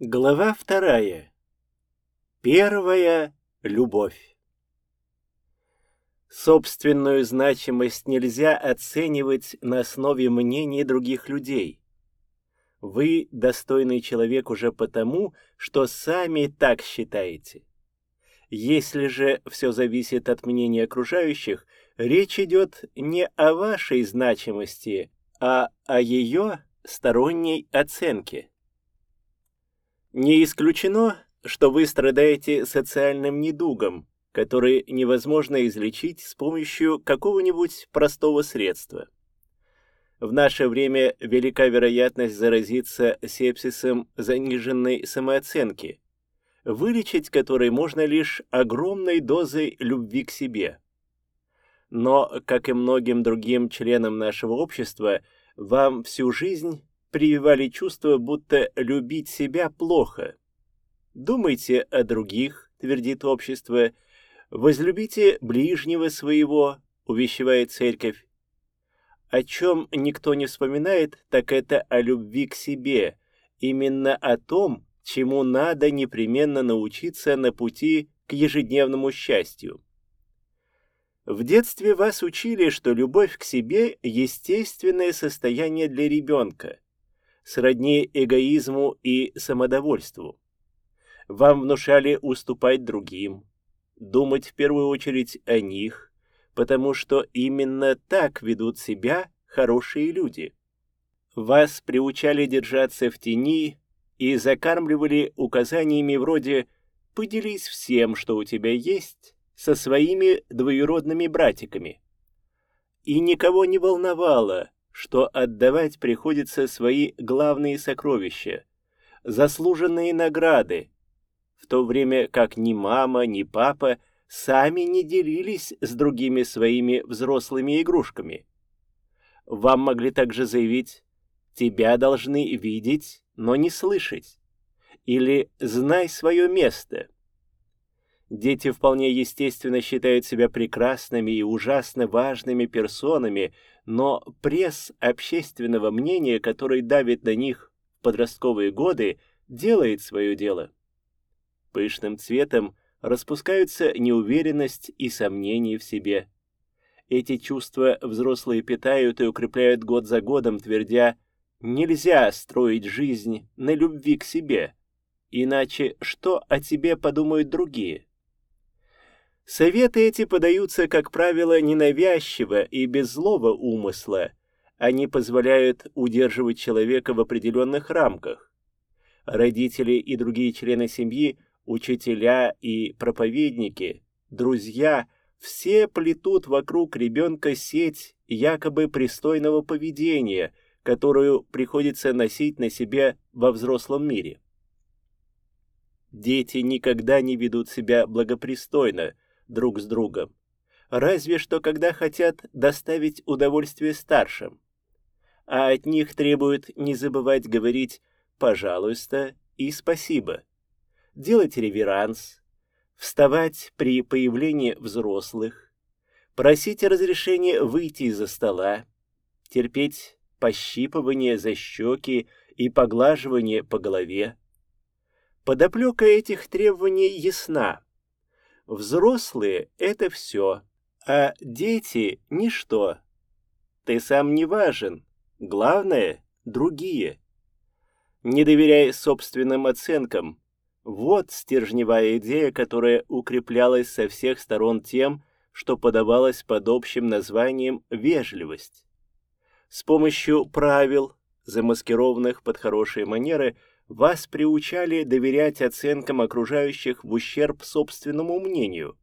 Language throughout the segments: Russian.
Глава вторая. Первая любовь. Собственную значимость нельзя оценивать на основе мнений других людей. Вы достойный человек уже потому, что сами так считаете. Если же все зависит от мнения окружающих, речь идет не о вашей значимости, а о ее сторонней оценке. Не исключено, что вы страдаете социальным недугом, который невозможно излечить с помощью какого-нибудь простого средства. В наше время велика вероятность заразиться сепсисом заниженной самооценки, вылечить который можно лишь огромной дозой любви к себе. Но, как и многим другим членам нашего общества, вам всю жизнь прививали чувство, будто любить себя плохо. Думайте о других, твердит общество, возлюбите ближнего своего, увещевает церковь. О чем никто не вспоминает, так это о любви к себе, именно о том, чему надо непременно научиться на пути к ежедневному счастью. В детстве вас учили, что любовь к себе – естественное состояние для ребенка, сродни эгоизму и самодовольству. Вам внушали уступать другим, думать в первую очередь о них, потому что именно так ведут себя хорошие люди. Вас приучали держаться в тени и закармливали указаниями вроде «поделись всем, что у тебя есть, со своими двоюродными братиками». И никого не волновало, что отдавать приходится свои главные сокровища, заслуженные награды, в то время как ни мама, ни папа сами не делились с другими своими взрослыми игрушками. Вам могли также заявить «тебя должны видеть, но не слышать» или «знай свое место». Дети вполне естественно считают себя прекрасными и ужасно важными персонами, но пресс общественного мнения, который давит на них в подростковые годы, делает свое дело. Пышным цветом распускаются неуверенность и сомнения в себе. Эти чувства взрослые питают и укрепляют год за годом, твердя «нельзя строить жизнь на любви к себе, иначе что о тебе подумают другие?» Советы эти подаются, как правило, ненавязчиво и без злого умысла. Они позволяют удерживать человека в определенных рамках. Родители и другие члены семьи, учителя и проповедники, друзья – все плетут вокруг ребенка сеть якобы пристойного поведения, которую приходится носить на себе во взрослом мире. Дети никогда не ведут себя благопристойно – друг с другом, разве что когда хотят доставить удовольствие старшим. А от них требуют не забывать говорить «пожалуйста» и «спасибо», делать реверанс, вставать при появлении взрослых, просить разрешения выйти из-за стола, терпеть пощипывание за щеки и поглаживание по голове. Подоплека этих требований ясна. Взрослые — это все, а дети — ничто. Ты сам не важен, главное — другие. Не доверяй собственным оценкам. Вот стержневая идея, которая укреплялась со всех сторон тем, что подавалось под общим названием «вежливость». С помощью правил, замаскированных под хорошие манеры, вас приучали доверять оценкам окружающих в ущерб собственному мнению.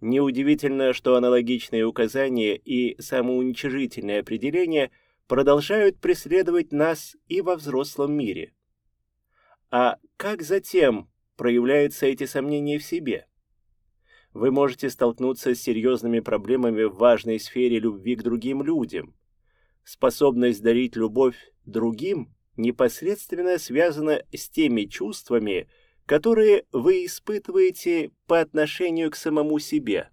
Неудивительно, что аналогичные указания и самоуничижительные определения продолжают преследовать нас и во взрослом мире. А как затем проявляются эти сомнения в себе? Вы можете столкнуться с серьезными проблемами в важной сфере любви к другим людям. Способность дарить любовь другим непосредственно связано с теми чувствами, которые вы испытываете по отношению к самому себе.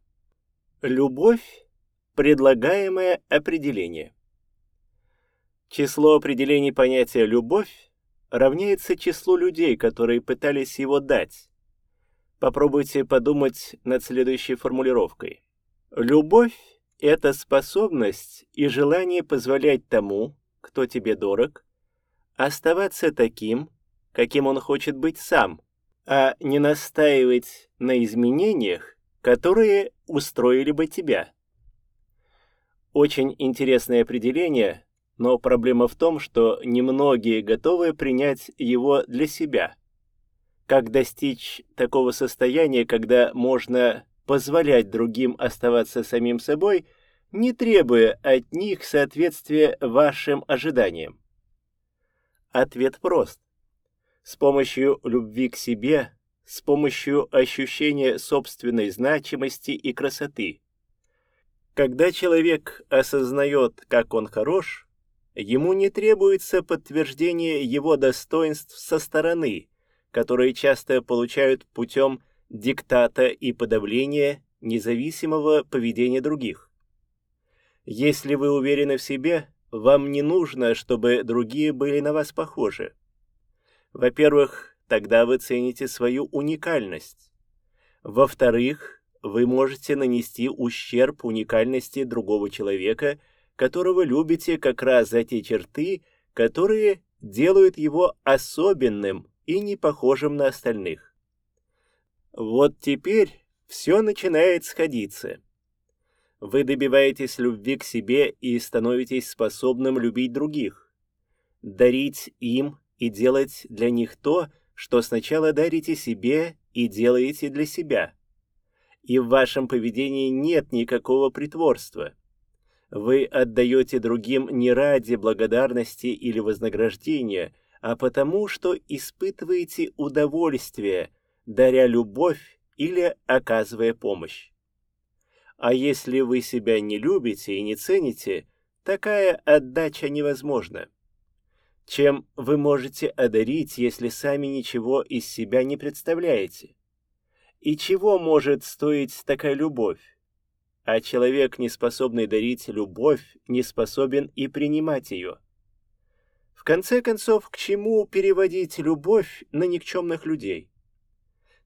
Любовь – предлагаемое определение. Число определений понятия «любовь» равняется числу людей, которые пытались его дать. Попробуйте подумать над следующей формулировкой. Любовь – это способность и желание позволять тому, кто тебе дорог, оставаться таким, каким он хочет быть сам, а не настаивать на изменениях, которые устроили бы тебя. Очень интересное определение, но проблема в том, что немногие готовы принять его для себя. Как достичь такого состояния, когда можно позволять другим оставаться самим собой, не требуя от них соответствия вашим ожиданиям? Ответ прост. С помощью любви к себе, с помощью ощущения собственной значимости и красоты – когда человек осознает, как он хорош, ему не требуется подтверждение его достоинств со стороны, которые часто получают путем диктата и подавления независимого поведения других. Если вы уверены в себе, вам не нужно, чтобы другие были на вас похожи. Во-первых, тогда вы цените свою уникальность. Во-вторых, вы можете нанести ущерб уникальности другого человека, которого любите как раз за те черты, которые делают его особенным и не похожим на остальных. Вот теперь все начинает сходиться. Вы добиваетесь любви к себе и становитесь способным любить других, дарить им и делать для них то, что сначала дарите себе и делаете для себя и в вашем поведении нет никакого притворства. Вы отдаете другим не ради благодарности или вознаграждения, а потому, что испытываете удовольствие, даря любовь или оказывая помощь. А если вы себя не любите и не цените, такая отдача невозможна. Чем вы можете одарить, если сами ничего из себя не представляете? И чего может стоить такая любовь? А человек, не способный дарить любовь, не способен и принимать ее. В конце концов, к чему переводить любовь на никчемных людей?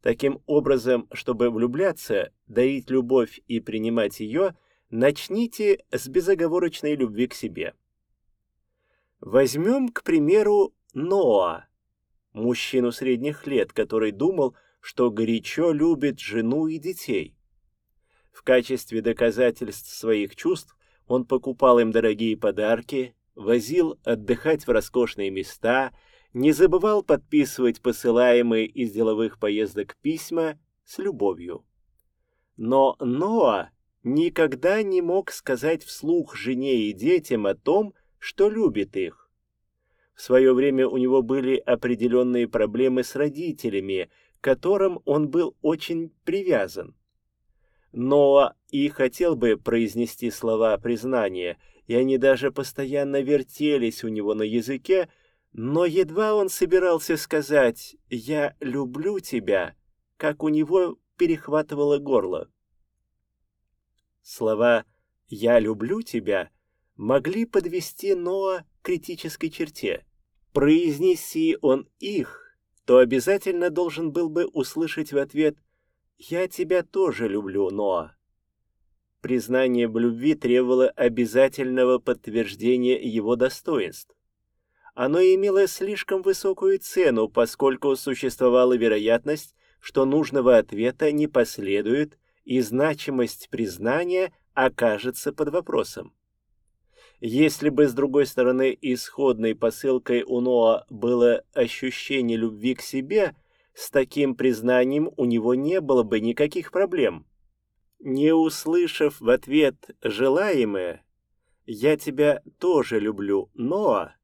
Таким образом, чтобы влюбляться, дарить любовь и принимать ее, начните с безоговорочной любви к себе. Возьмем, к примеру, Ноа, мужчину средних лет, который думал, что горячо любит жену и детей. В качестве доказательств своих чувств он покупал им дорогие подарки, возил отдыхать в роскошные места, не забывал подписывать посылаемые из деловых поездок письма с любовью. Но Ноа никогда не мог сказать вслух жене и детям о том, что любит их. В свое время у него были определенные проблемы с родителями, которым он был очень привязан. Но и хотел бы произнести слова признания, и они даже постоянно вертелись у него на языке, но едва он собирался сказать «я люблю тебя», как у него перехватывало горло. Слова «я люблю тебя» могли подвести Ноа к критической черте. Произнеси он их, то обязательно должен был бы услышать в ответ «Я тебя тоже люблю, Ноа». Признание в любви требовало обязательного подтверждения его достоинств. Оно имело слишком высокую цену, поскольку существовала вероятность, что нужного ответа не последует и значимость признания окажется под вопросом. Если бы, с другой стороны, исходной посылкой у Ноа было ощущение любви к себе, с таким признанием у него не было бы никаких проблем. Не услышав в ответ желаемое «Я тебя тоже люблю, Ноа»,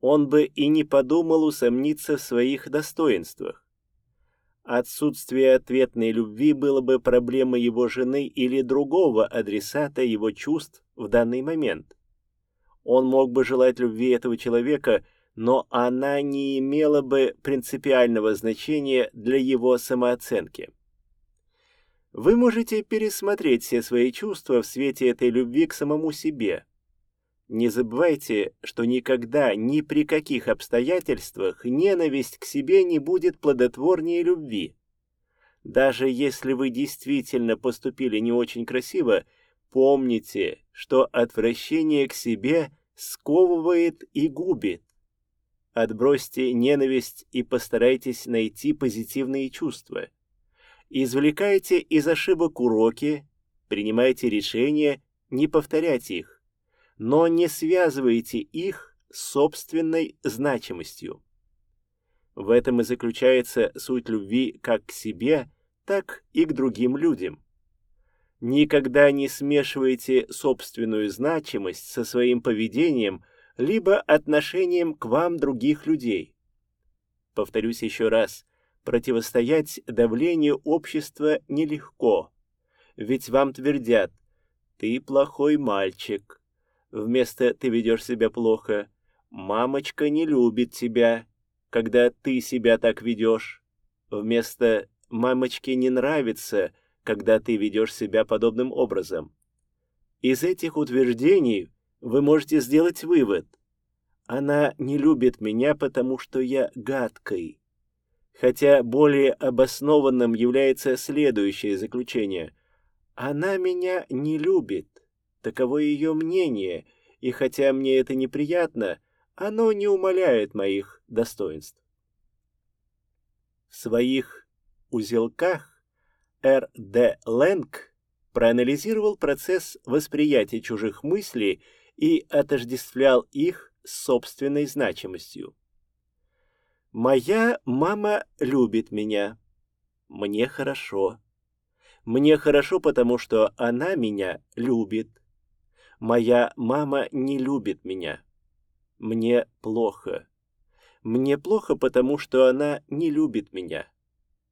он бы и не подумал усомниться в своих достоинствах. Отсутствие ответной любви было бы проблемой его жены или другого адресата его чувств в данный момент. Он мог бы желать любви этого человека, но она не имела бы принципиального значения для его самооценки. Вы можете пересмотреть все свои чувства в свете этой любви к самому себе. Не забывайте, что никогда, ни при каких обстоятельствах ненависть к себе не будет плодотворнее любви. Даже если вы действительно поступили не очень красиво, помните, что отвращение к себе сковывает и губит. Отбросьте ненависть и постарайтесь найти позитивные чувства. Извлекайте из ошибок уроки, принимайте решения не повторять их но не связывайте их с собственной значимостью. В этом и заключается суть любви как к себе, так и к другим людям. Никогда не смешивайте собственную значимость со своим поведением либо отношением к вам других людей. Повторюсь еще раз, противостоять давлению общества нелегко, ведь вам твердят «ты плохой мальчик», Вместо «ты ведешь себя плохо», «мамочка не любит тебя», когда ты себя так ведешь. Вместо «мамочке не нравится», когда ты ведешь себя подобным образом. Из этих утверждений вы можете сделать вывод. Она не любит меня, потому что я гадкой. Хотя более обоснованным является следующее заключение. Она меня не любит, Таково ее мнение, и хотя мне это неприятно, оно не умаляет моих достоинств. В своих узелках Р. Д. Лэнг проанализировал процесс восприятия чужих мыслей и отождествлял их с собственной значимостью. «Моя мама любит меня. Мне хорошо. Мне хорошо, потому что она меня любит. Моя мама не любит меня. Мне плохо. Мне плохо, потому что она не любит меня.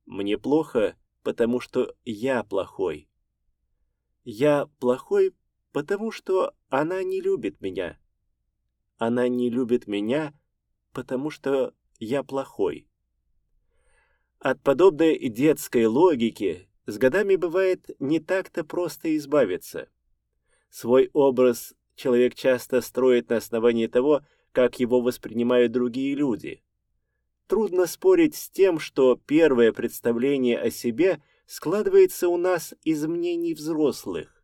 Мне плохо, потому что я плохой. Я плохой, потому что она не любит меня. Она не любит меня, потому что я плохой. От подобной детской логики с годами бывает не так-то просто избавиться. Свой образ человек часто строит на основании того, как его воспринимают другие люди. Трудно спорить с тем, что первое представление о себе складывается у нас из мнений взрослых.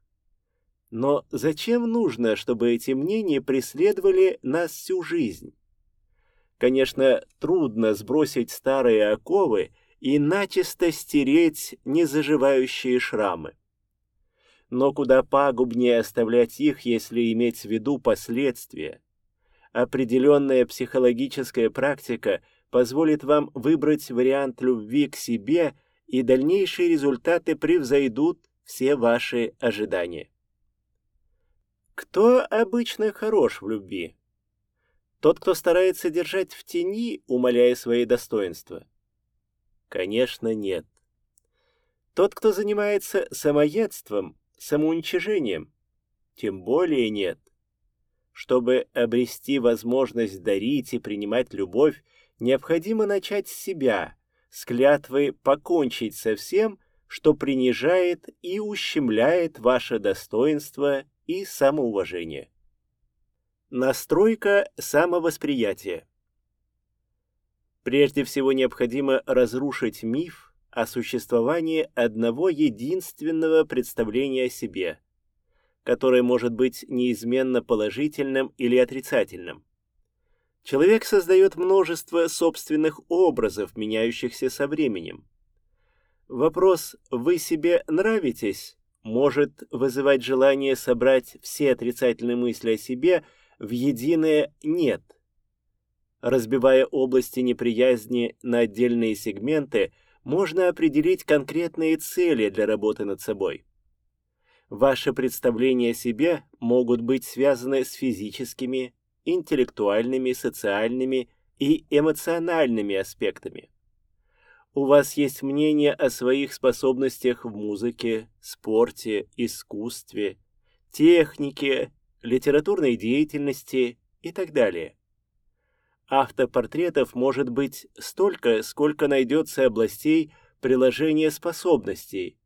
Но зачем нужно, чтобы эти мнения преследовали нас всю жизнь? Конечно, трудно сбросить старые оковы и начисто стереть незаживающие шрамы но куда пагубнее оставлять их, если иметь в виду последствия. Определенная психологическая практика позволит вам выбрать вариант любви к себе, и дальнейшие результаты превзойдут все ваши ожидания. Кто обычно хорош в любви? Тот, кто старается держать в тени, умаляя свои достоинства? Конечно, нет. Тот, кто занимается самоедством, самоуничижением? Тем более нет. Чтобы обрести возможность дарить и принимать любовь, необходимо начать с себя, с клятвы покончить со всем, что принижает и ущемляет ваше достоинство и самоуважение. Настройка самовосприятия. Прежде всего необходимо разрушить миф, о существовании одного единственного представления о себе, которое может быть неизменно положительным или отрицательным. Человек создает множество собственных образов, меняющихся со временем. Вопрос «вы себе нравитесь?» может вызывать желание собрать все отрицательные мысли о себе в единое «нет». Разбивая области неприязни на отдельные сегменты, можно определить конкретные цели для работы над собой. Ваши представления о себе могут быть связаны с физическими, интеллектуальными, социальными и эмоциональными аспектами. У вас есть мнение о своих способностях в музыке, спорте, искусстве, технике, литературной деятельности и так далее. Автопортретов может быть столько, сколько найдется областей приложения способностей,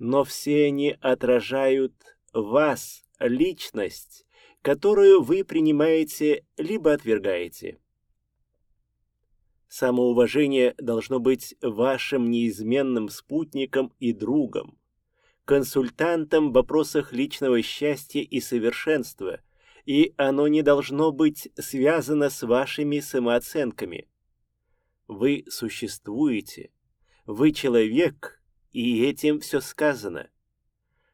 но все они отражают вас, личность, которую вы принимаете либо отвергаете. Самоуважение должно быть вашим неизменным спутником и другом, консультантом в вопросах личного счастья и совершенства, и оно не должно быть связано с вашими самооценками. Вы существуете, вы человек, и этим все сказано.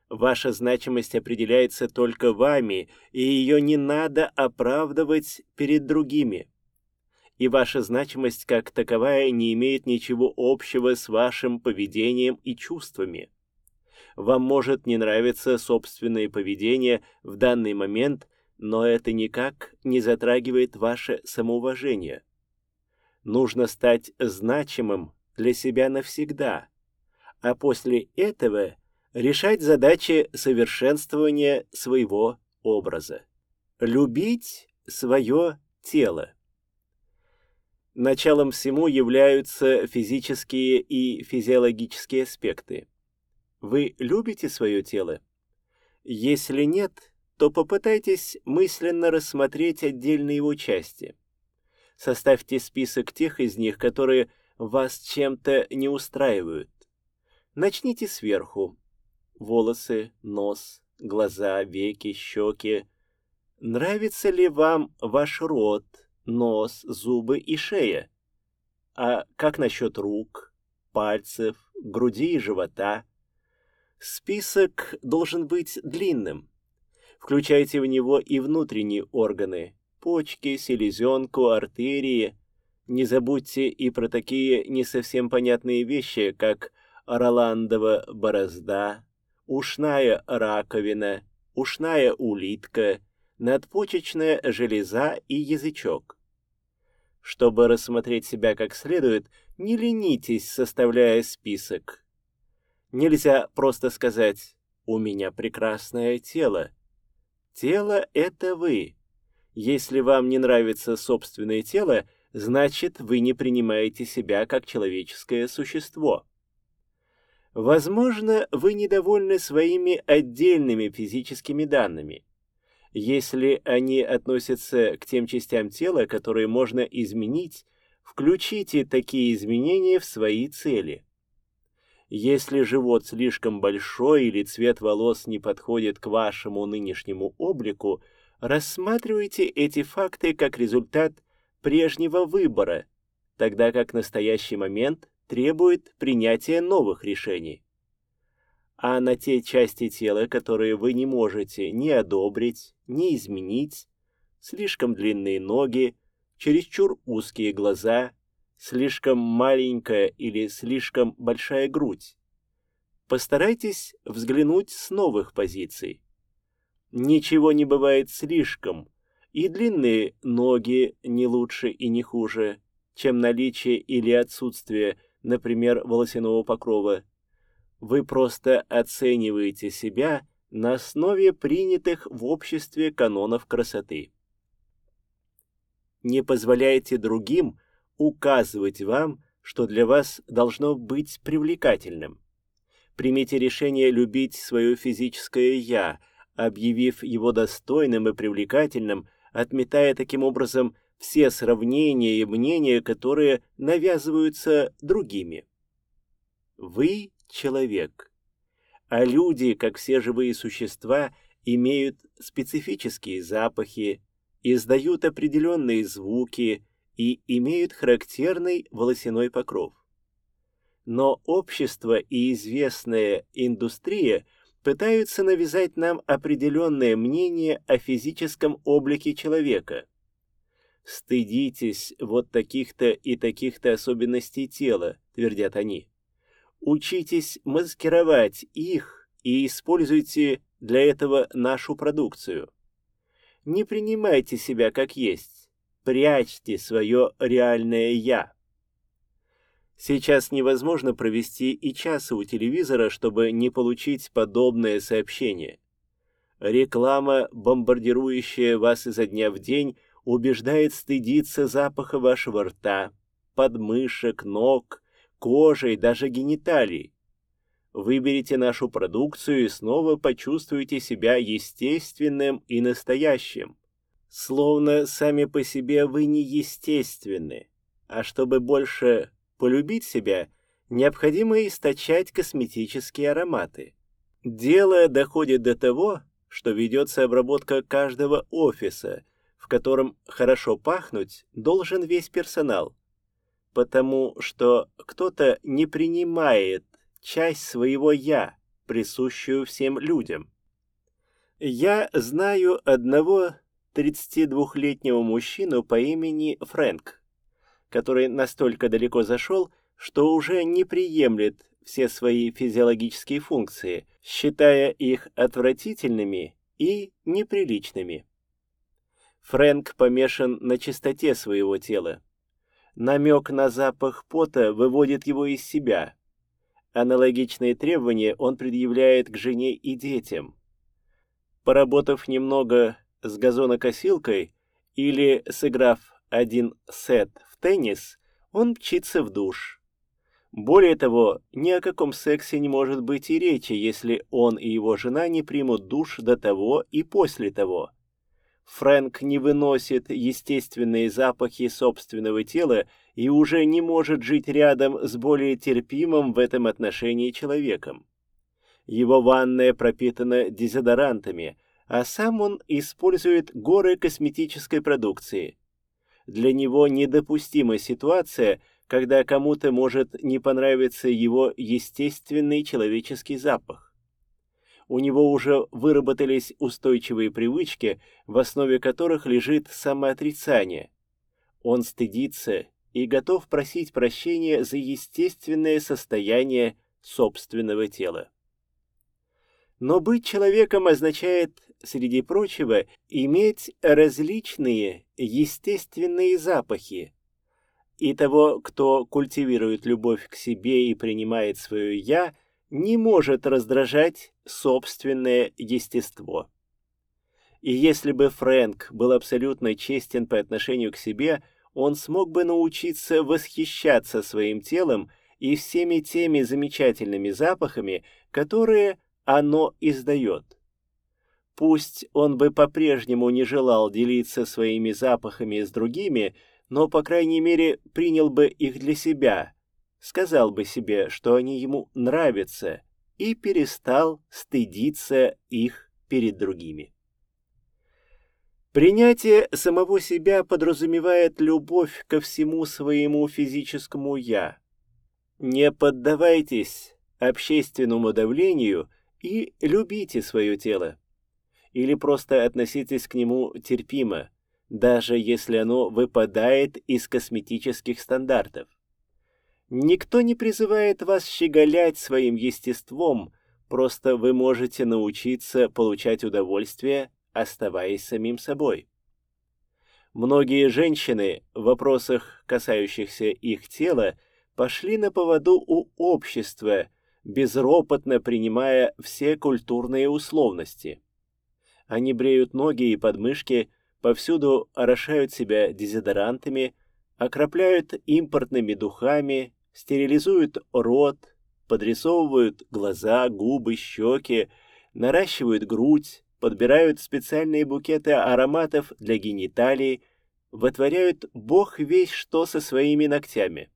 Ваша значимость определяется только вами, и ее не надо оправдывать перед другими. И ваша значимость как таковая не имеет ничего общего с вашим поведением и чувствами. Вам может не нравиться собственное поведение в данный момент, но это никак не затрагивает ваше самоуважение. Нужно стать значимым для себя навсегда, а после этого решать задачи совершенствования своего образа. Любить свое тело. Началом всему являются физические и физиологические аспекты. Вы любите свое тело? Если нет, то попытайтесь мысленно рассмотреть отдельные его части. Составьте список тех из них, которые вас чем-то не устраивают. Начните сверху. Волосы, нос, глаза, веки, щеки. Нравится ли вам ваш рот, нос, зубы и шея? А как насчет рук, пальцев, груди и живота? Список должен быть длинным. Включайте в него и внутренние органы, почки, селезенку, артерии. Не забудьте и про такие не совсем понятные вещи, как роландова борозда, ушная раковина, ушная улитка, надпочечная железа и язычок. Чтобы рассмотреть себя как следует, не ленитесь, составляя список. Нельзя просто сказать «у меня прекрасное тело». Тело — это вы. Если вам не нравится собственное тело, значит, вы не принимаете себя как человеческое существо. Возможно, вы недовольны своими отдельными физическими данными. Если они относятся к тем частям тела, которые можно изменить, включите такие изменения в свои цели. Если живот слишком большой или цвет волос не подходит к вашему нынешнему облику, рассматривайте эти факты как результат прежнего выбора, тогда как настоящий момент требует принятия новых решений. А на те части тела, которые вы не можете ни одобрить, ни изменить, слишком длинные ноги, чересчур узкие глаза, слишком маленькая или слишком большая грудь. Постарайтесь взглянуть с новых позиций. Ничего не бывает слишком, и длинные ноги не лучше и не хуже, чем наличие или отсутствие, например, волосяного покрова. Вы просто оцениваете себя на основе принятых в обществе канонов красоты. Не позволяйте другим указывать вам, что для вас должно быть привлекательным. Примите решение любить свое физическое «я», объявив его достойным и привлекательным, отметая таким образом все сравнения и мнения, которые навязываются другими. Вы — человек, а люди, как все живые существа, имеют специфические запахи, издают определенные звуки, и имеют характерный волосяной покров. Но общество и известная индустрия пытаются навязать нам определенное мнение о физическом облике человека. «Стыдитесь вот таких-то и таких-то особенностей тела», — твердят они. «Учитесь маскировать их и используйте для этого нашу продукцию. Не принимайте себя как есть Прячьте свое реальное «я». Сейчас невозможно провести и часа у телевизора, чтобы не получить подобное сообщение. Реклама, бомбардирующая вас изо дня в день, убеждает стыдиться запаха вашего рта, подмышек, ног, кожи и даже гениталий. выберете нашу продукцию и снова почувствуете себя естественным и настоящим. Словно сами по себе вы не естественны, а чтобы больше полюбить себя, необходимо источать косметические ароматы. Дело доходит до того, что ведется обработка каждого офиса, в котором хорошо пахнуть должен весь персонал, потому что кто-то не принимает часть своего «я», присущую всем людям. Я знаю одного 32-летнего мужчину по имени Фрэнк, который настолько далеко зашел, что уже не приемлет все свои физиологические функции, считая их отвратительными и неприличными. Фрэнк помешан на чистоте своего тела. Намек на запах пота выводит его из себя. Аналогичные требования он предъявляет к жене и детям. Поработав немного с газонокосилкой или сыграв один сет в теннис, он мчится в душ. Более того, ни о каком сексе не может быть и речи, если он и его жена не примут душ до того и после того. Фрэнк не выносит естественные запахи собственного тела и уже не может жить рядом с более терпимым в этом отношении человеком. Его ванная пропитана дезодорантами, а сам он использует горы косметической продукции. Для него недопустима ситуация, когда кому-то может не понравиться его естественный человеческий запах. У него уже выработались устойчивые привычки, в основе которых лежит самоотрицание. Он стыдится и готов просить прощения за естественное состояние собственного тела. Но быть человеком означает, среди прочего, иметь различные естественные запахи, и того, кто культивирует любовь к себе и принимает свое «я», не может раздражать собственное естество. И если бы Фрэнк был абсолютно честен по отношению к себе, он смог бы научиться восхищаться своим телом и всеми теми замечательными запахами, которые оно издает. Пусть он бы по-прежнему не желал делиться своими запахами с другими, но, по крайней мере, принял бы их для себя, сказал бы себе, что они ему нравятся, и перестал стыдиться их перед другими. Принятие самого себя подразумевает любовь ко всему своему физическому «я». Не поддавайтесь общественному давлению и любите свое тело. Или просто относитесь к нему терпимо, даже если оно выпадает из косметических стандартов. Никто не призывает вас щеголять своим естеством, просто вы можете научиться получать удовольствие, оставаясь самим собой. Многие женщины в вопросах, касающихся их тела, пошли на поводу у общества, безропотно принимая все культурные условности. Они бреют ноги и подмышки, повсюду орошают себя дезодорантами, окропляют импортными духами, стерилизуют рот, подрисовывают глаза, губы, щеки, наращивают грудь, подбирают специальные букеты ароматов для гениталий, вытворяют бог весь что со своими ногтями.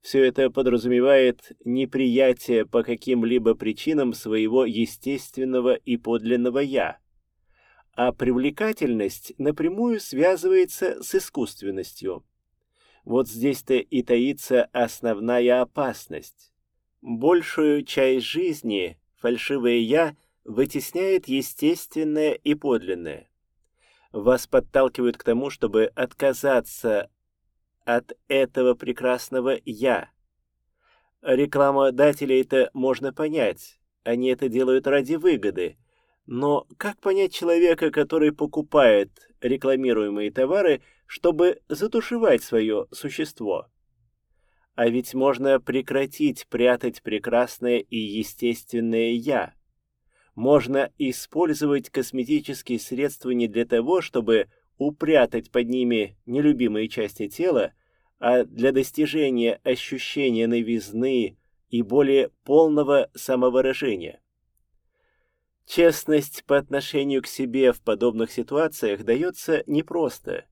Все это подразумевает неприятие по каким-либо причинам своего естественного и подлинного «я», а привлекательность напрямую связывается с искусственностью. Вот здесь-то и таится основная опасность. Большую часть жизни фальшивое «я» вытесняет естественное и подлинное. Вас подталкивают к тому, чтобы отказаться от этого прекрасного «я». Рекламодателей это можно понять. Они это делают ради выгоды, но как понять человека, который покупает рекламируемые товары, чтобы затушевать свое существо? А ведь можно прекратить прятать прекрасное и естественное «я». Можно использовать косметические средства не для того, чтобы упрятать под ними нелюбимые части тела, а для достижения ощущения новизны и более полного самовыражения. Честность по отношению к себе в подобных ситуациях дается непросто.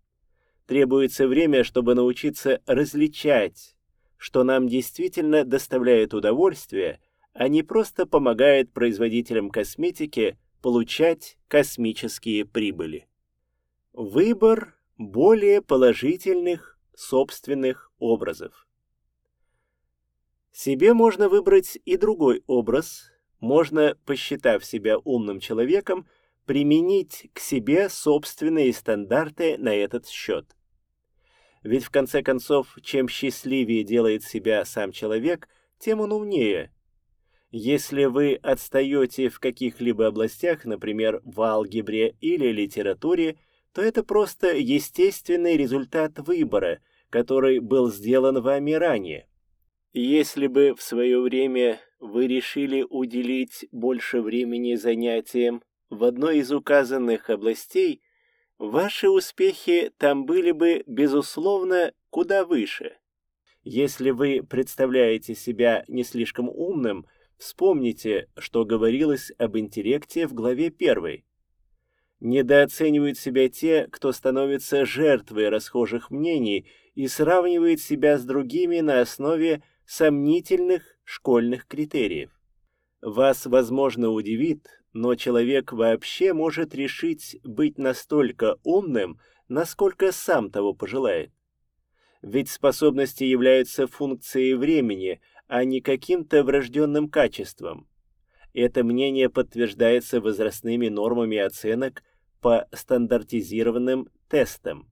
Требуется время, чтобы научиться различать, что нам действительно доставляет удовольствие, а не просто помогает производителям косметики получать космические прибыли. Выбор более положительных собственных образов. Себе можно выбрать и другой образ, можно, посчитав себя умным человеком, применить к себе собственные стандарты на этот счет. Ведь в конце концов, чем счастливее делает себя сам человек, тем он умнее. Если вы отстаете в каких-либо областях, например, в алгебре или литературе, то это просто естественный результат выбора, который был сделан вами ранее. Если бы в свое время вы решили уделить больше времени занятиям в одной из указанных областей, ваши успехи там были бы, безусловно, куда выше. Если вы представляете себя не слишком умным, вспомните, что говорилось об интеллекте в главе 1. Недооценивают себя те, кто становится жертвой расхожих мнений и сравнивает себя с другими на основе сомнительных школьных критериев. Вас, возможно, удивит, но человек вообще может решить быть настолько умным, насколько сам того пожелает. Ведь способности являются функцией времени, а не каким-то врожденным качеством. Это мнение подтверждается возрастными нормами оценок по стандартизированным тестам.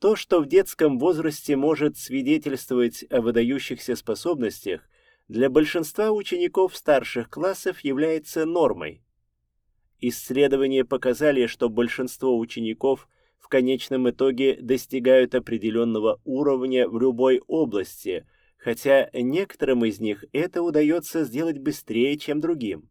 То, что в детском возрасте может свидетельствовать о выдающихся способностях, для большинства учеников старших классов является нормой. Исследования показали, что большинство учеников в конечном итоге достигают определенного уровня в любой области, хотя некоторым из них это удается сделать быстрее, чем другим.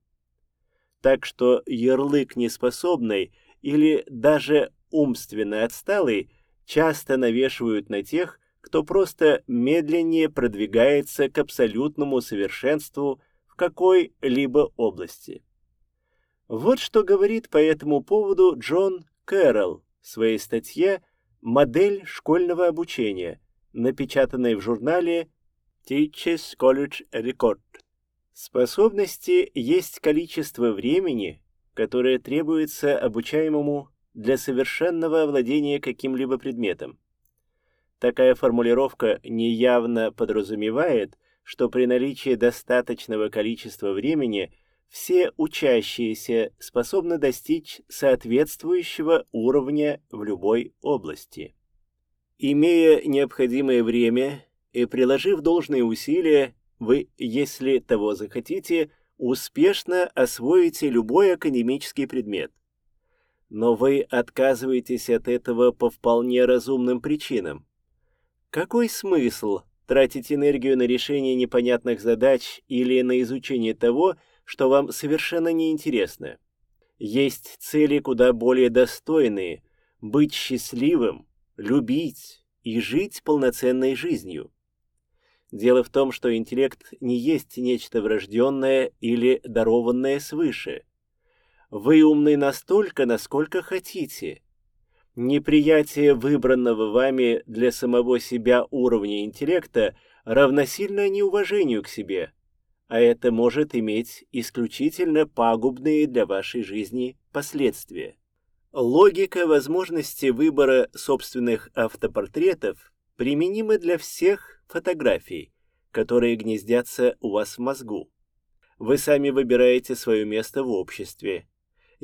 Так что ярлык неспособный или даже умственно отсталый – часто навешивают на тех, кто просто медленнее продвигается к абсолютному совершенству в какой-либо области. Вот что говорит по этому поводу Джон Кэрролл в своей статье «Модель школьного обучения», напечатанной в журнале Teachers College Record. Способности есть количество времени, которое требуется обучаемому для совершенного овладения каким-либо предметом. Такая формулировка неявно подразумевает, что при наличии достаточного количества времени все учащиеся способны достичь соответствующего уровня в любой области. Имея необходимое время и приложив должные усилия, вы, если того захотите, успешно освоите любой академический предмет но вы отказываетесь от этого по вполне разумным причинам. Какой смысл тратить энергию на решение непонятных задач или на изучение того, что вам совершенно неинтересно? Есть цели куда более достойные – быть счастливым, любить и жить полноценной жизнью. Дело в том, что интеллект не есть нечто врожденное или дарованное свыше – вы умны настолько, насколько хотите. Неприятие выбранного вами для самого себя уровня интеллекта равносильно неуважению к себе, а это может иметь исключительно пагубные для вашей жизни последствия. Логика возможности выбора собственных автопортретов применима для всех фотографий, которые гнездятся у вас в мозгу. Вы сами выбираете свое место в обществе,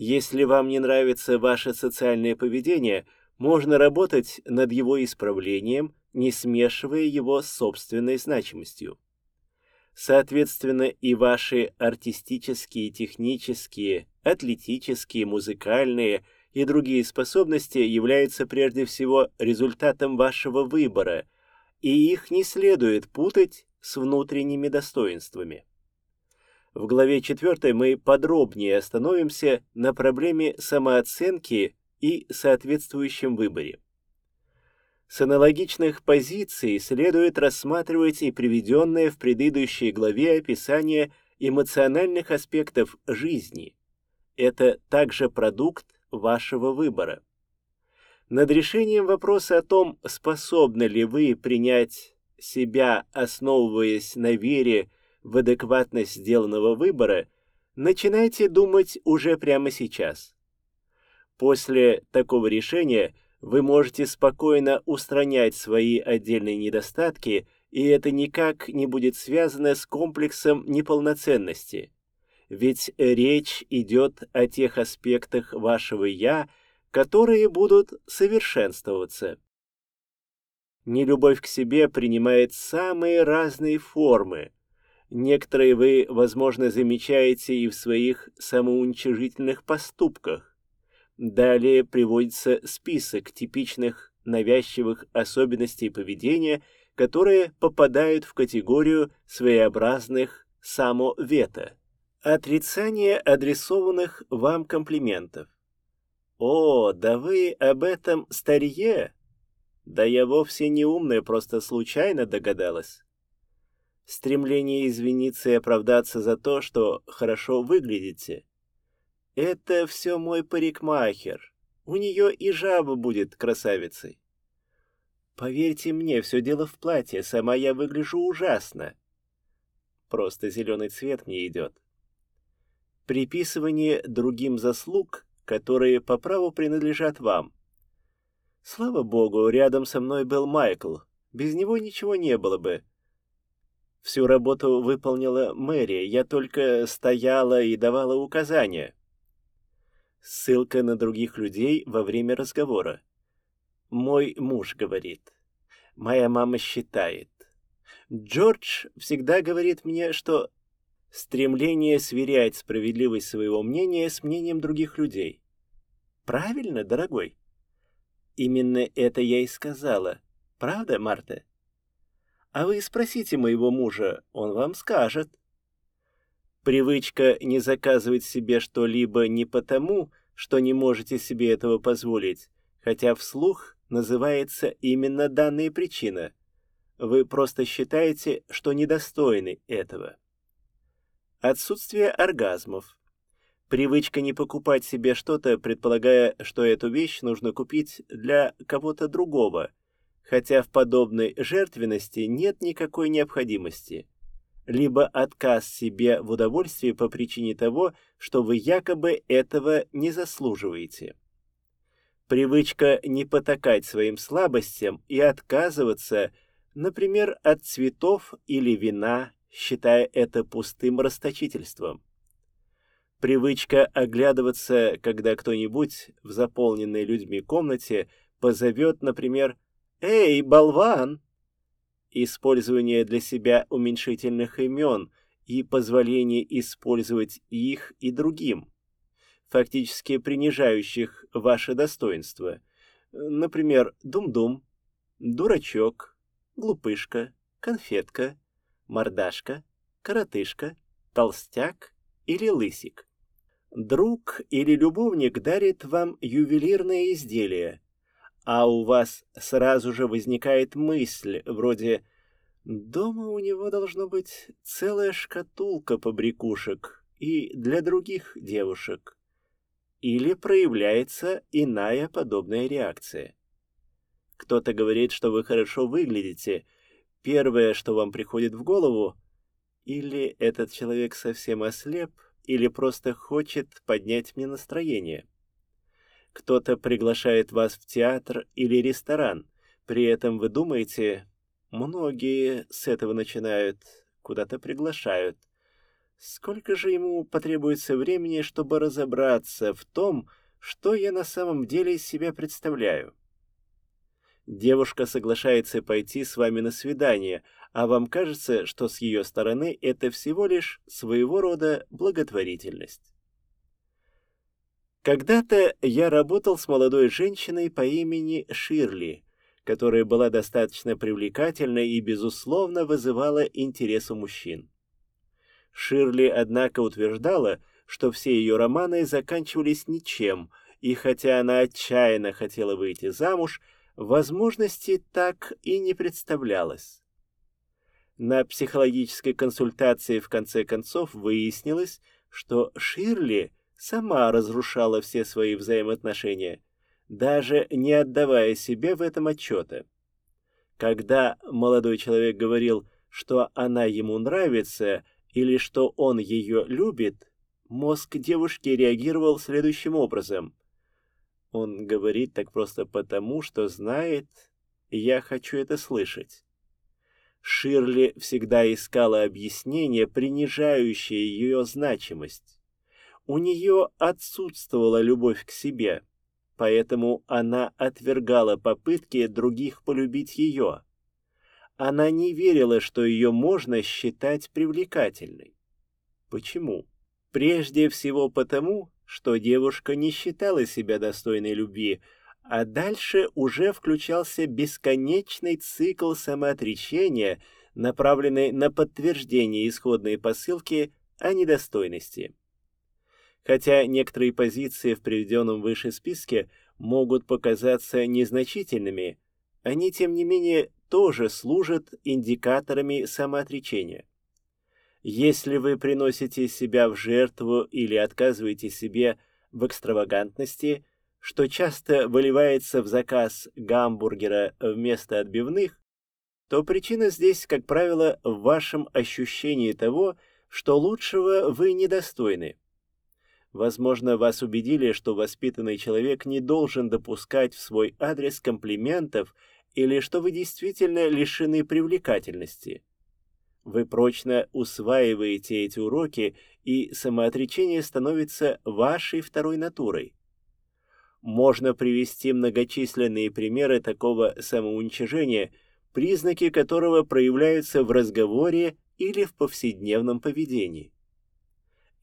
если вам не нравится ваше социальное поведение, можно работать над его исправлением, не смешивая его с собственной значимостью. Соответственно, и ваши артистические, технические, атлетические, музыкальные и другие способности являются прежде всего результатом вашего выбора, и их не следует путать с внутренними достоинствами. В главе 4 мы подробнее остановимся на проблеме самооценки и соответствующем выборе. С аналогичных позиций следует рассматривать и приведенное в предыдущей главе описание эмоциональных аспектов жизни. Это также продукт вашего выбора. Над решением вопроса о том, способны ли вы принять себя, основываясь на вере в адекватность сделанного выбора, начинайте думать уже прямо сейчас. После такого решения вы можете спокойно устранять свои отдельные недостатки, и это никак не будет связано с комплексом неполноценности. Ведь речь идет о тех аспектах вашего «я», которые будут совершенствоваться. Нелюбовь к себе принимает самые разные формы. Некоторые вы, возможно, замечаете и в своих самоуничижительных поступках. Далее приводится список типичных навязчивых особенностей поведения, которые попадают в категорию своеобразных самовета. Отрицание адресованных вам комплиментов. «О, да вы об этом старье!» «Да я вовсе не умная, просто случайно догадалась». Стремление извиниться и оправдаться за то, что хорошо выглядите. «Это все мой парикмахер. У нее и жаба будет красавицей». «Поверьте мне, все дело в платье, сама я выгляжу ужасно». Просто зеленый цвет мне идет. Приписывание другим заслуг которые по праву принадлежат вам. Слава богу, рядом со мной был Майкл. Без него ничего не было бы. Всю работу выполнила Мэри, я только стояла и давала указания. Ссылка на других людей во время разговора. Мой муж говорит. Моя мама считает. Джордж всегда говорит мне, что стремление сверять справедливость своего мнения с мнением других людей. Правильно, дорогой? Именно это я и сказала. Правда, Марта? А вы спросите моего мужа, он вам скажет. Привычка не заказывать себе что-либо не потому, что не можете себе этого позволить, хотя вслух называется именно данная причина. Вы просто считаете, что недостойны этого. Отсутствие оргазмов. Привычка не покупать себе что-то, предполагая, что эту вещь нужно купить для кого-то другого, хотя в подобной жертвенности нет никакой необходимости. Либо отказ себе в удовольствии по причине того, что вы якобы этого не заслуживаете. Привычка не потакать своим слабостям и отказываться, например, от цветов или вина считая это пустым расточительством. Привычка оглядываться, когда кто-нибудь в заполненной людьми комнате позовет, например, «Эй, болван!» Использование для себя уменьшительных имен и позволение использовать их и другим, фактически принижающих ваше достоинство. Например, дум-дум, дурачок, глупышка, конфетка – мордашка, коротышка, толстяк или лысик. Друг или любовник дарит вам ювелирное изделие, а у вас сразу же возникает мысль вроде «Дома у него должно быть целая шкатулка побрякушек и для других девушек». Или проявляется иная подобная реакция. Кто-то говорит, что вы хорошо выглядите – первое, что вам приходит в голову, или этот человек совсем ослеп, или просто хочет поднять мне настроение. Кто-то приглашает вас в театр или ресторан, при этом вы думаете, многие с этого начинают, куда-то приглашают. Сколько же ему потребуется времени, чтобы разобраться в том, что я на самом деле из себя представляю? Девушка соглашается пойти с вами на свидание, а вам кажется, что с ее стороны это всего лишь своего рода благотворительность. Когда-то я работал с молодой женщиной по имени Ширли, которая была достаточно привлекательна и, безусловно, вызывала интерес у мужчин. Ширли, однако, утверждала, что все ее романы заканчивались ничем, и хотя она отчаянно хотела выйти замуж, возможности так и не представлялось. На психологической консультации в конце концов выяснилось, что Ширли сама разрушала все свои взаимоотношения, даже не отдавая себе в этом отчета. Когда молодой человек говорил, что она ему нравится или что он ее любит, мозг девушки реагировал следующим образом. Он говорит так просто потому, что знает, я хочу это слышать. Ширли всегда искала объяснение, принижающее ее значимость. У нее отсутствовала любовь к себе, поэтому она отвергала попытки других полюбить ее. Она не верила, что ее можно считать привлекательной. Почему? Прежде всего потому, что девушка не считала себя достойной любви, а дальше уже включался бесконечный цикл самоотречения, направленный на подтверждение исходной посылки о недостойности. Хотя некоторые позиции в приведенном выше списке могут показаться незначительными, они, тем не менее, тоже служат индикаторами самоотречения. Если вы приносите себя в жертву или отказываете себе в экстравагантности, что часто выливается в заказ гамбургера вместо отбивных, то причина здесь, как правило, в вашем ощущении того, что лучшего вы недостойны. Возможно, вас убедили, что воспитанный человек не должен допускать в свой адрес комплиментов или что вы действительно лишены привлекательности. Вы прочно усваиваете эти уроки, и самоотречение становится вашей второй натурой. Можно привести многочисленные примеры такого самоуничижения, признаки которого проявляются в разговоре или в повседневном поведении.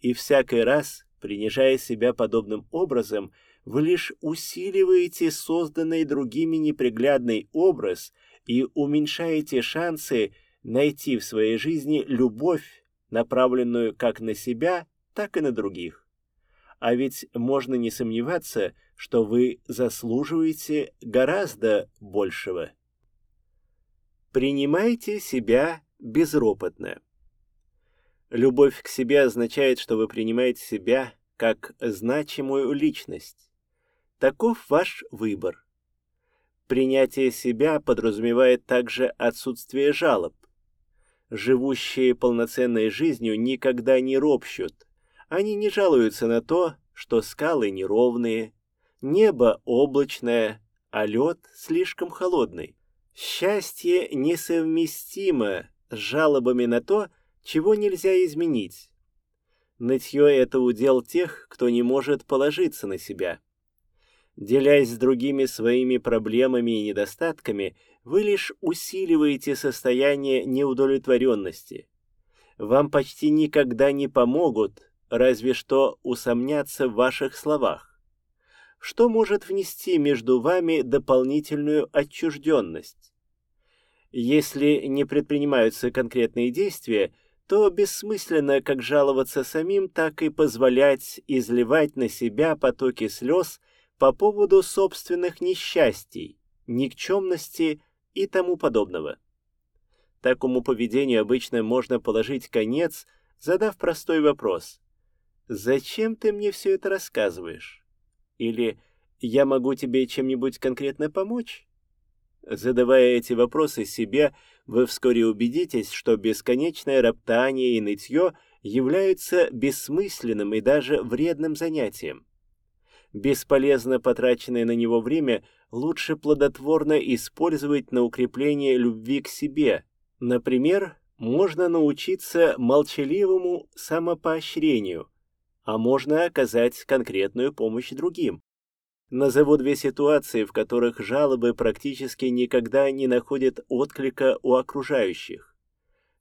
И всякий раз, принижая себя подобным образом, вы лишь усиливаете созданный другими неприглядный образ и уменьшаете шансы найти в своей жизни любовь, направленную как на себя, так и на других. А ведь можно не сомневаться, что вы заслуживаете гораздо большего. Принимайте себя безропотно. Любовь к себе означает, что вы принимаете себя как значимую личность. Таков ваш выбор. Принятие себя подразумевает также отсутствие жалоб, живущие полноценной жизнью, никогда не ропщут. Они не жалуются на то, что скалы неровные, небо облачное, а лед слишком холодный. Счастье несовместимо с жалобами на то, чего нельзя изменить. Нытье — это удел тех, кто не может положиться на себя. Делясь с другими своими проблемами и недостатками, вы лишь усиливаете состояние неудовлетворенности. Вам почти никогда не помогут, разве что усомняться в ваших словах. Что может внести между вами дополнительную отчужденность? Если не предпринимаются конкретные действия, то бессмысленно как жаловаться самим, так и позволять изливать на себя потоки слез – по поводу собственных несчастий, никчемности и тому подобного. Такому поведению обычно можно положить конец, задав простой вопрос. «Зачем ты мне все это рассказываешь?» Или «Я могу тебе чем-нибудь конкретно помочь?» Задавая эти вопросы себе, вы вскоре убедитесь, что бесконечное роптание и нытье являются бессмысленным и даже вредным занятием бесполезно потраченное на него время лучше плодотворно использовать на укрепление любви к себе. Например, можно научиться молчаливому самопоощрению, а можно оказать конкретную помощь другим. Назову две ситуации, в которых жалобы практически никогда не находят отклика у окружающих.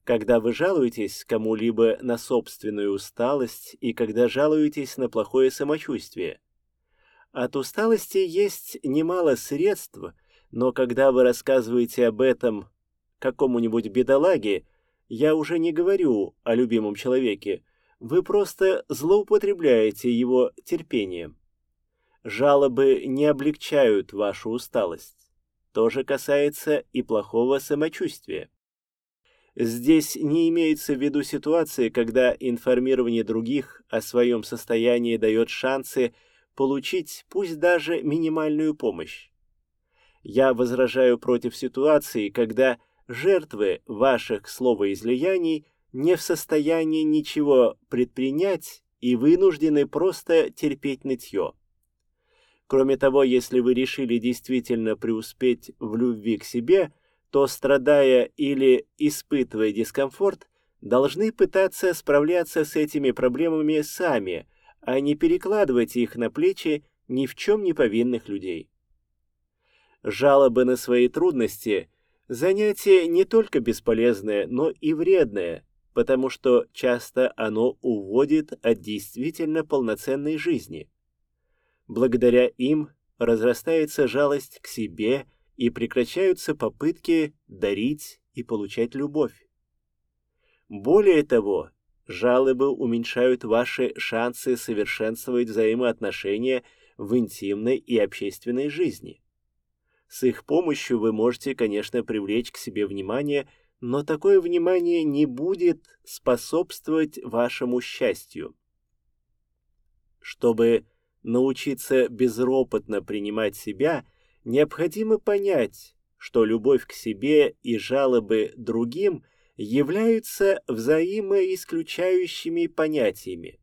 Когда вы жалуетесь кому-либо на собственную усталость и когда жалуетесь на плохое самочувствие. От усталости есть немало средств, но когда вы рассказываете об этом какому-нибудь бедолаге, я уже не говорю о любимом человеке, вы просто злоупотребляете его терпением. Жалобы не облегчают вашу усталость. тоже касается и плохого самочувствия. Здесь не имеется в виду ситуации, когда информирование других о своем состоянии дает шансы получить пусть даже минимальную помощь. Я возражаю против ситуации, когда жертвы ваших словоизлияний не в состоянии ничего предпринять и вынуждены просто терпеть нытье. Кроме того, если вы решили действительно преуспеть в любви к себе, то, страдая или испытывая дискомфорт, должны пытаться справляться с этими проблемами сами, а не перекладывать их на плечи ни в чем не повинных людей. Жалобы на свои трудности – занятие не только бесполезное, но и вредное, потому что часто оно уводит от действительно полноценной жизни. Благодаря им разрастается жалость к себе и прекращаются попытки дарить и получать любовь. Более того, жалобы уменьшают ваши шансы совершенствовать взаимоотношения в интимной и общественной жизни. С их помощью вы можете, конечно, привлечь к себе внимание – но такое внимание не будет способствовать вашему счастью. Чтобы научиться безропотно принимать себя, необходимо понять, что любовь к себе и жалобы другим являются взаимоисключающими понятиями.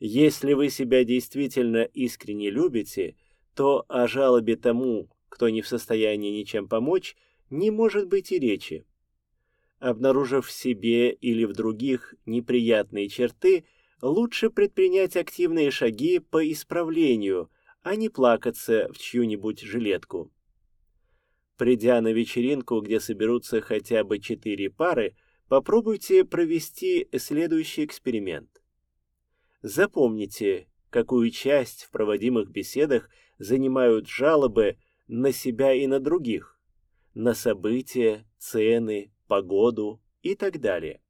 Если вы себя действительно искренне любите, то о жалобе тому, кто не в состоянии ничем помочь, не может быть и речи обнаружив в себе или в других неприятные черты, лучше предпринять активные шаги по исправлению, а не плакаться в чью-нибудь жилетку. Придя на вечеринку, где соберутся хотя бы четыре пары, попробуйте провести следующий эксперимент. Запомните, какую часть в проводимых беседах занимают жалобы на себя и на других, на события, цены, погоду и так далее.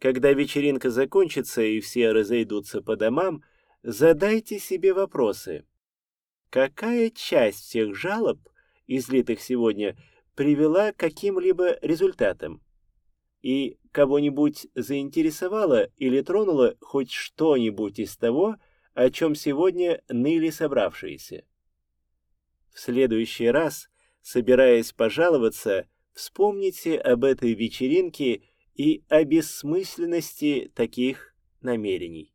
Когда вечеринка закончится и все разойдутся по домам, задайте себе вопросы. Какая часть всех жалоб, излитых сегодня, привела к каким-либо результатам? И кого-нибудь заинтересовало или тронуло хоть что-нибудь из того, о чем сегодня ныли собравшиеся? В следующий раз, собираясь пожаловаться, Вспомните об этой вечеринке и о бессмысленности таких намерений.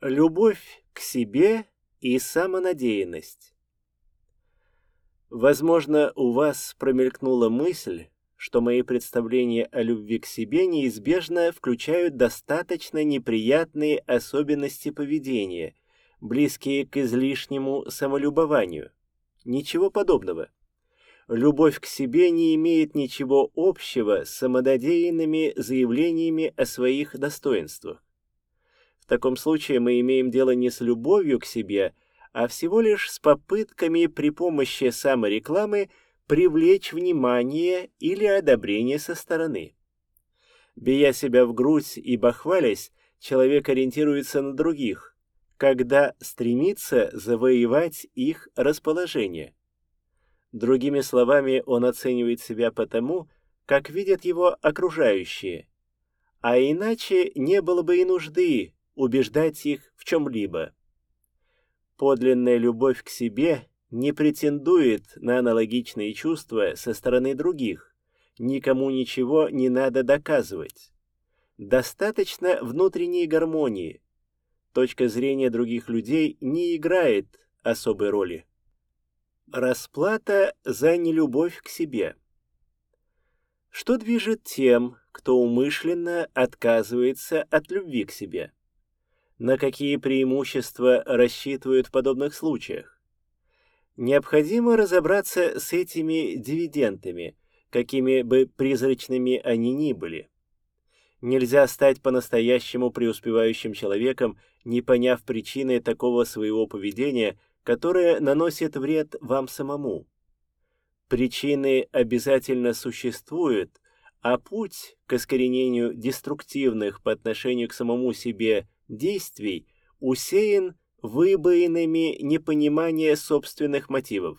Любовь к себе и самонадеянность. Возможно, у вас промелькнула мысль, что мои представления о любви к себе неизбежно включают достаточно неприятные особенности поведения, близкие к излишнему самолюбованию. Ничего подобного любовь к себе не имеет ничего общего с самонадеянными заявлениями о своих достоинствах. В таком случае мы имеем дело не с любовью к себе, а всего лишь с попытками при помощи саморекламы привлечь внимание или одобрение со стороны. Бия себя в грудь и бахвалясь, человек ориентируется на других, когда стремится завоевать их расположение – Другими словами, он оценивает себя потому, как видят его окружающие. А иначе не было бы и нужды убеждать их в чем-либо. Подлинная любовь к себе не претендует на аналогичные чувства со стороны других. Никому ничего не надо доказывать. Достаточно внутренней гармонии. Точка зрения других людей не играет особой роли. Расплата за нелюбовь к себе. Что движет тем, кто умышленно отказывается от любви к себе? На какие преимущества рассчитывают в подобных случаях? Необходимо разобраться с этими дивидендами, какими бы призрачными они ни были. Нельзя стать по-настоящему преуспевающим человеком, не поняв причины такого своего поведения – которое наносит вред вам самому. Причины обязательно существуют, а путь к искоренению деструктивных по отношению к самому себе действий усеян выбоинами непонимания собственных мотивов.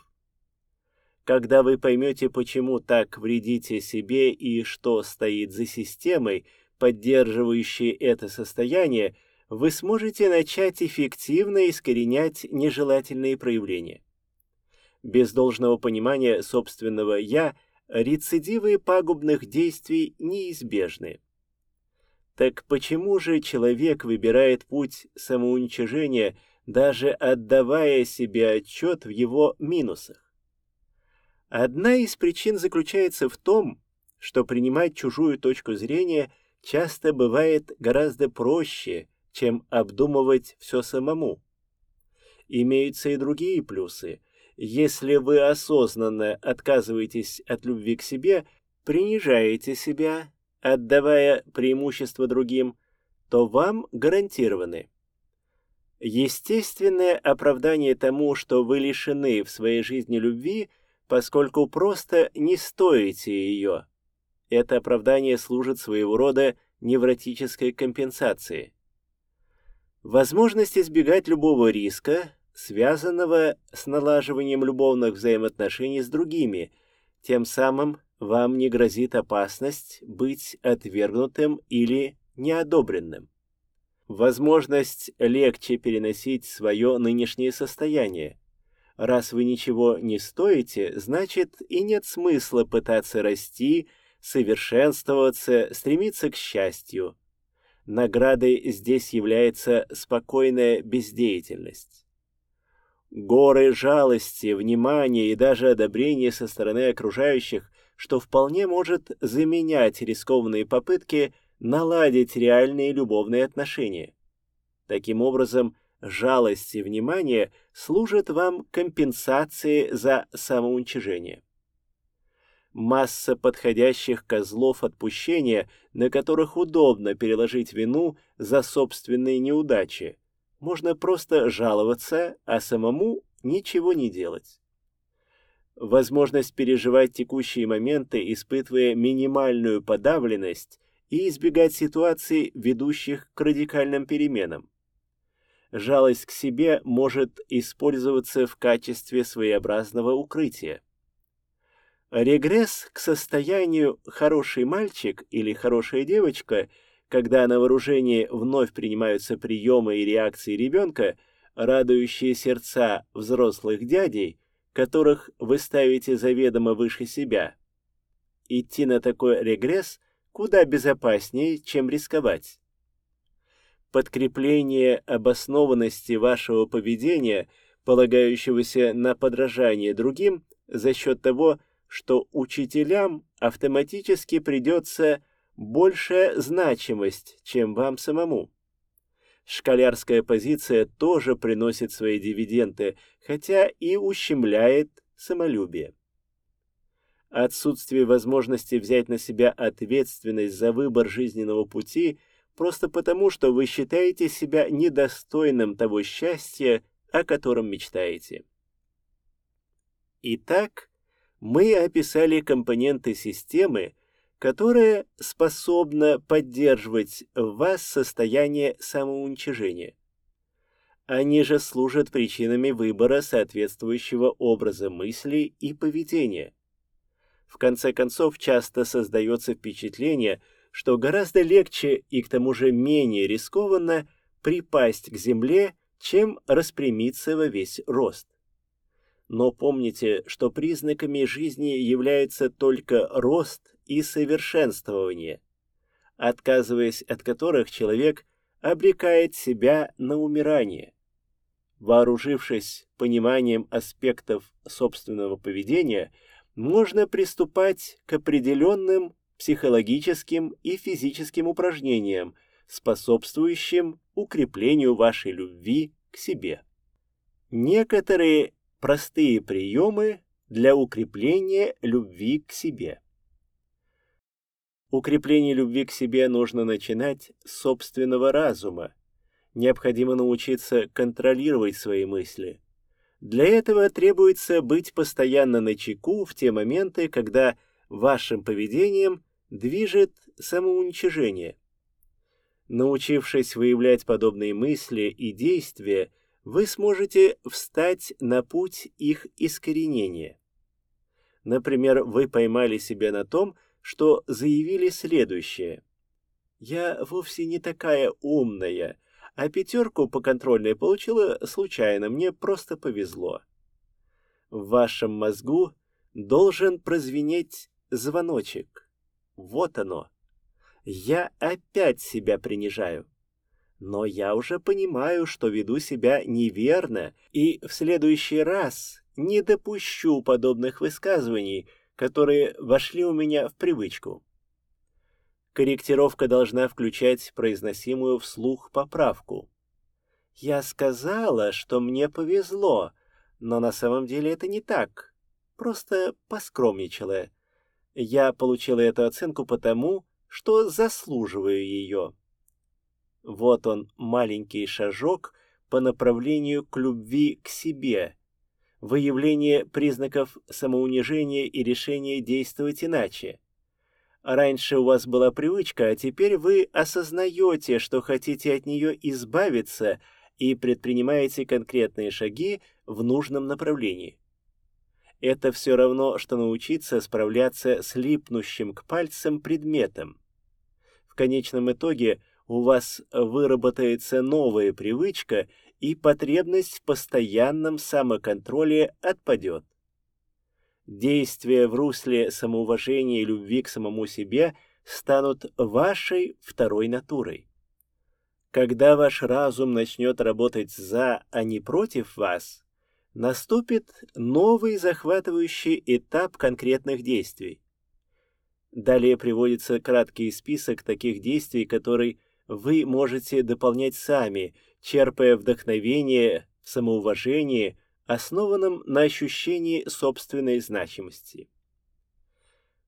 Когда вы поймете, почему так вредите себе и что стоит за системой, поддерживающей это состояние, вы сможете начать эффективно искоренять нежелательные проявления. Без должного понимания собственного «я» рецидивы пагубных действий неизбежны. Так почему же человек выбирает путь самоуничижения, даже отдавая себе отчет в его минусах? Одна из причин заключается в том, что принимать чужую точку зрения часто бывает гораздо проще, чем обдумывать все самому. Имеются и другие плюсы. Если вы осознанно отказываетесь от любви к себе, принижаете себя, отдавая преимущество другим, то вам гарантированы естественное оправдание тому, что вы лишены в своей жизни любви – поскольку просто не стоите ее. Это оправдание служит своего рода невротической компенсацией. Возможность избегать любого риска, связанного с налаживанием любовных взаимоотношений с другими, тем самым вам не грозит опасность быть отвергнутым или неодобренным. Возможность легче переносить свое нынешнее состояние – Раз вы ничего не стоите, значит и нет смысла пытаться расти, совершенствоваться, стремиться к счастью. Наградой здесь является спокойная бездеятельность. Горы жалости, внимания и даже одобрения со стороны окружающих, что вполне может заменять рискованные попытки наладить реальные любовные отношения. Таким образом, жалость и внимание служат вам компенсацией за самоуничижение. Масса подходящих козлов отпущения, на которых удобно переложить вину за собственные неудачи. Можно просто жаловаться, а самому ничего не делать. Возможность переживать текущие моменты, испытывая минимальную подавленность и избегать ситуаций, ведущих к радикальным переменам жалость к себе может использоваться в качестве своеобразного укрытия. Регресс к состоянию «хороший мальчик» или «хорошая девочка», когда на вооружении вновь принимаются приемы и реакции ребенка, радующие сердца взрослых дядей, которых вы ставите заведомо выше себя. Идти на такой регресс куда безопаснее, чем рисковать подкрепление обоснованности вашего поведения, полагающегося на подражание другим, за счет того, что учителям автоматически придется большая значимость, чем вам самому. Школярская позиция тоже приносит свои дивиденды, хотя и ущемляет самолюбие. Отсутствие возможности взять на себя ответственность за выбор жизненного пути – просто потому, что вы считаете себя недостойным того счастья, о котором мечтаете. Итак, мы описали компоненты системы, которая способна поддерживать в вас состояние самоуничижения. Они же служат причинами выбора соответствующего образа мысли и поведения. В конце концов, часто создается впечатление, что гораздо легче и к тому же менее рискованно припасть к земле, чем распрямиться во весь рост. Но помните, что признаками жизни являются только рост и совершенствование, отказываясь от которых человек обрекает себя на умирание. Вооружившись пониманием аспектов собственного поведения, можно приступать к определенным психологическим и физическим упражнениям, способствующим укреплению вашей любви к себе. Некоторые простые приемы для укрепления любви к себе. Укрепление любви к себе нужно начинать с собственного разума. Необходимо научиться контролировать свои мысли. Для этого требуется быть постоянно на чеку в те моменты, когда вашим поведением движет самоуничижение. Научившись выявлять подобные мысли и действия, вы сможете встать на путь их искоренения. Например, вы поймали себя на том, что заявили следующее. «Я вовсе не такая умная, а пятерку по контрольной получила случайно, мне просто повезло». В вашем мозгу должен прозвенеть звоночек. Вот оно. Я опять себя принижаю. Но я уже понимаю, что веду себя неверно, и в следующий раз не допущу подобных высказываний, которые вошли у меня в привычку. Корректировка должна включать произносимую вслух поправку. Я сказала, что мне повезло, но на самом деле это не так. Просто поскромничала. Я получила эту оценку потому, что заслуживаю ее. Вот он, маленький шажок по направлению к любви к себе, выявление признаков самоунижения и решение действовать иначе. Раньше у вас была привычка, а теперь вы осознаете, что хотите от нее избавиться и предпринимаете конкретные шаги в нужном направлении. Это все равно, что научиться справляться с липнущим к пальцам предметом. В конечном итоге – у вас выработается новая привычка, и потребность в постоянном самоконтроле отпадет. Действия в русле самоуважения и любви к самому себе станут вашей второй натурой. Когда ваш разум начнет работать за, а не против вас, наступит новый захватывающий этап конкретных действий. Далее приводится краткий список таких действий, который вы можете дополнять сами, черпая вдохновение в самоуважении, основанном на ощущении собственной значимости.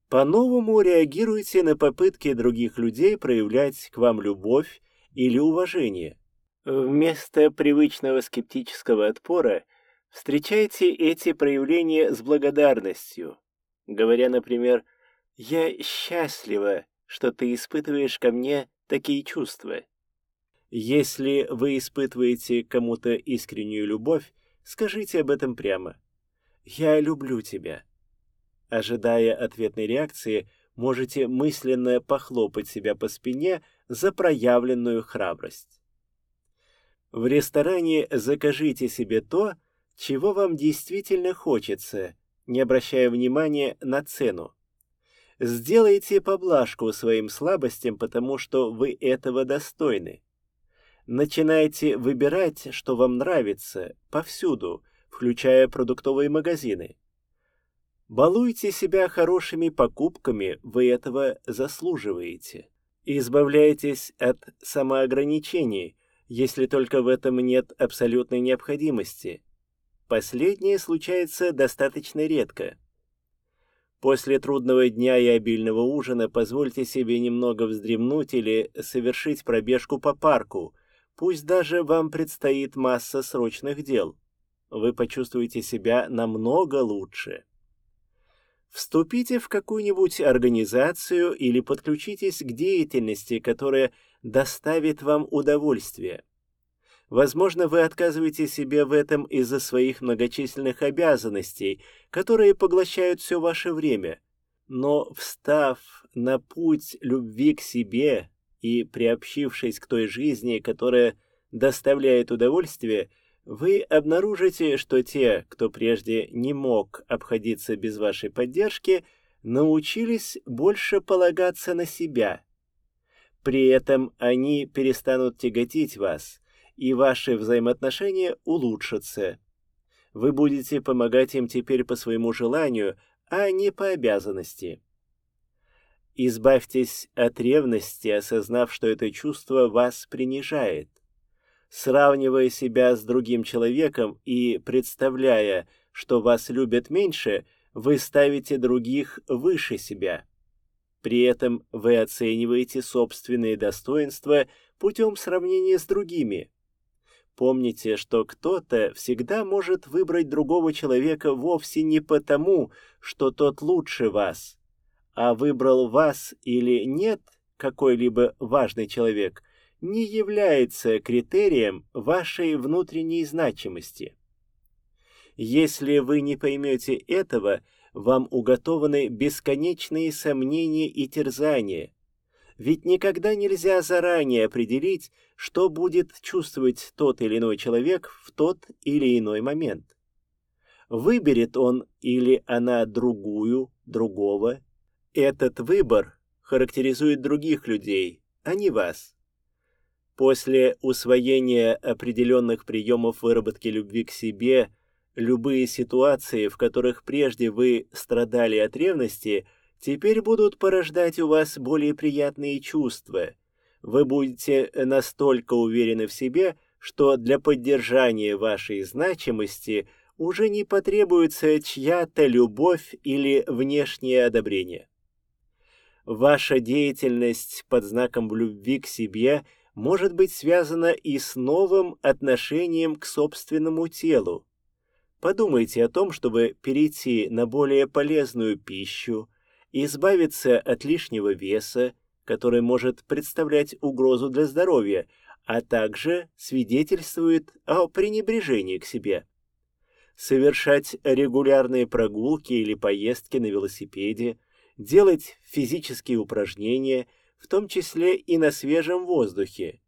По-новому реагируйте на попытки других людей проявлять к вам любовь или уважение. Вместо привычного скептического отпора встречайте эти проявления с благодарностью, говоря, например, «Я счастлива, что ты испытываешь ко мне такие чувства. Если вы испытываете кому-то искреннюю любовь, скажите об этом прямо. «Я люблю тебя». Ожидая ответной реакции, можете мысленно похлопать себя по спине за проявленную храбрость. В ресторане закажите себе то, чего вам действительно хочется, не обращая внимания на цену. Сделайте поблажку своим слабостям, потому что вы этого достойны. Начинайте выбирать, что вам нравится, повсюду, включая продуктовые магазины. Балуйте себя хорошими покупками, вы этого заслуживаете. Избавляйтесь от самоограничений, если только в этом нет абсолютной необходимости. Последнее случается достаточно редко. После трудного дня и обильного ужина позвольте себе немного вздремнуть или совершить пробежку по парку. Пусть даже вам предстоит масса срочных дел. Вы почувствуете себя намного лучше. Вступите в какую-нибудь организацию или подключитесь к деятельности, которая доставит вам удовольствие. Возможно, вы отказываете себе в этом из-за своих многочисленных обязанностей, которые поглощают все ваше время. Но встав на путь любви к себе и приобщившись к той жизни, которая доставляет удовольствие, вы обнаружите, что те, кто прежде не мог обходиться без вашей поддержки, научились больше полагаться на себя. При этом они перестанут тяготить вас – и ваши взаимоотношения улучшатся. Вы будете помогать им теперь по своему желанию, а не по обязанности. Избавьтесь от ревности, осознав, что это чувство вас принижает. Сравнивая себя с другим человеком и представляя, что вас любят меньше, вы ставите других выше себя. При этом вы оцениваете собственные достоинства путем сравнения с другими. Помните, что кто-то всегда может выбрать другого человека вовсе не потому, что тот лучше вас, а выбрал вас или нет какой-либо важный человек, не является критерием вашей внутренней значимости. Если вы не поймете этого, вам уготованы бесконечные сомнения и терзания. Ведь никогда нельзя заранее определить, что будет чувствовать тот или иной человек в тот или иной момент. Выберет он или она другую, другого. Этот выбор характеризует других людей, а не вас. После усвоения определенных приемов выработки любви к себе, любые ситуации, в которых прежде вы страдали от ревности, теперь будут порождать у вас более приятные чувства. Вы будете настолько уверены в себе, что для поддержания вашей значимости – уже не потребуется чья-то любовь или внешнее одобрение. Ваша деятельность под знаком любви к себе может быть связана и с новым отношением к собственному телу. Подумайте о том, чтобы перейти на более полезную пищу, избавиться от лишнего веса, который может представлять угрозу для здоровья, а также свидетельствует о пренебрежении к себе совершать регулярные прогулки или поездки на велосипеде, делать физические упражнения, в том числе и на свежем воздухе.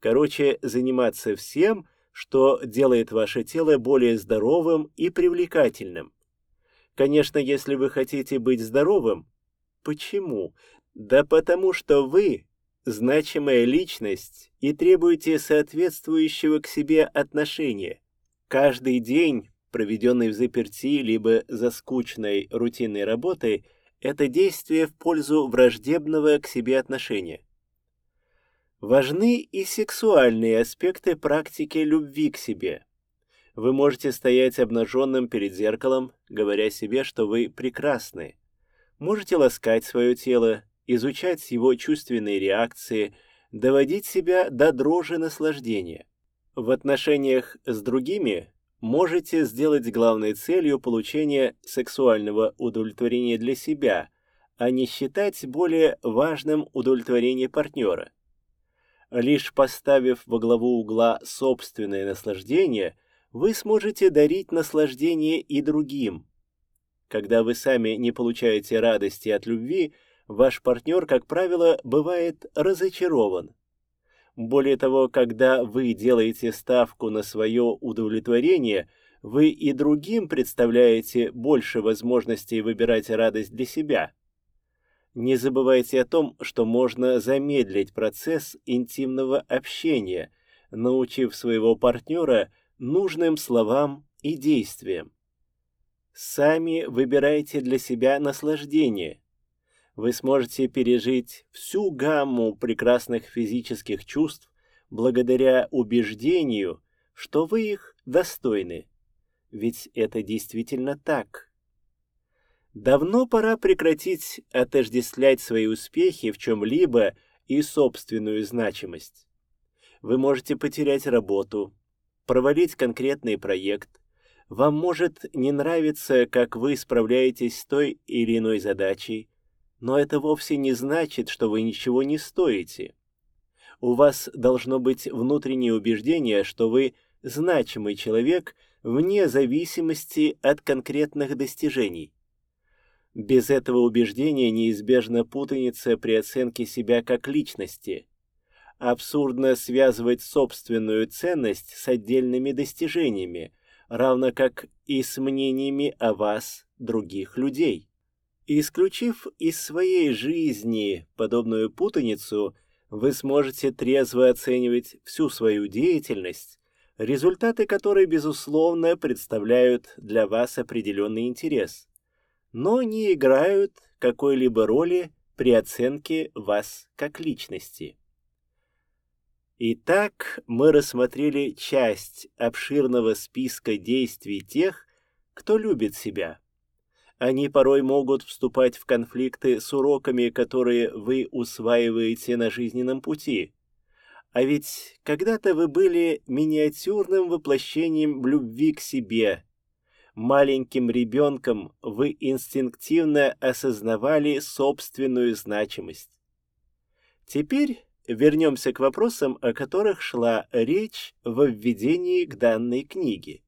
Короче, заниматься всем, что делает ваше тело более здоровым и привлекательным. Конечно, если вы хотите быть здоровым, почему? Да потому что вы значимая личность и требуете соответствующего к себе отношения. Каждый день проведенный в заперти либо за скучной рутинной работой, это действие в пользу враждебного к себе отношения. Важны и сексуальные аспекты практики любви к себе. Вы можете стоять обнаженным перед зеркалом, говоря себе, что вы прекрасны. Можете ласкать свое тело, изучать его чувственные реакции, доводить себя до дрожи наслаждения. В отношениях с другими можете сделать главной целью получения сексуального удовлетворения для себя, а не считать более важным удовлетворение партнера. Лишь поставив во главу угла собственное наслаждение, вы сможете дарить наслаждение и другим. Когда вы сами не получаете радости от любви, ваш партнер, как правило, бывает разочарован. Более того, когда вы делаете ставку на свое удовлетворение, вы и другим представляете больше возможностей выбирать радость для себя. Не забывайте о том, что можно замедлить процесс интимного общения, научив своего партнера нужным словам и действиям. Сами выбирайте для себя наслаждение, вы сможете пережить всю гамму прекрасных физических чувств благодаря убеждению, что вы их достойны. Ведь это действительно так. Давно пора прекратить отождествлять свои успехи в чем-либо и собственную значимость. Вы можете потерять работу, провалить конкретный проект, вам может не нравиться, как вы справляетесь с той или иной задачей, но это вовсе не значит, что вы ничего не стоите. У вас должно быть внутреннее убеждение, что вы значимый человек вне зависимости от конкретных достижений. Без этого убеждения неизбежна путаница при оценке себя как личности. Абсурдно связывать собственную ценность с отдельными достижениями, равно как и с мнениями о вас других людей. Исключив из своей жизни подобную путаницу, вы сможете трезво оценивать всю свою деятельность, результаты которой, безусловно, представляют для вас определенный интерес, но не играют какой-либо роли при оценке вас как личности. Итак, мы рассмотрели часть обширного списка действий тех, кто любит себя – они порой могут вступать в конфликты с уроками, которые вы усваиваете на жизненном пути. А ведь когда-то вы были миниатюрным воплощением любви к себе. Маленьким ребенком вы инстинктивно осознавали собственную значимость. Теперь вернемся к вопросам, о которых шла речь во введении к данной книге.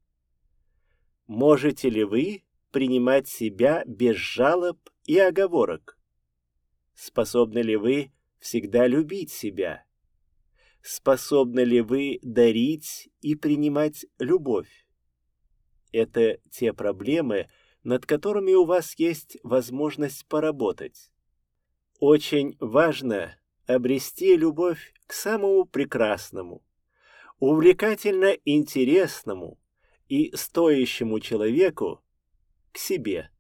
Можете ли вы принимать себя без жалоб и оговорок? Способны ли вы всегда любить себя? Способны ли вы дарить и принимать любовь? Это те проблемы, над которыми у вас есть возможность поработать. Очень важно обрести любовь к самому прекрасному, увлекательно интересному и стоящему человеку к себе.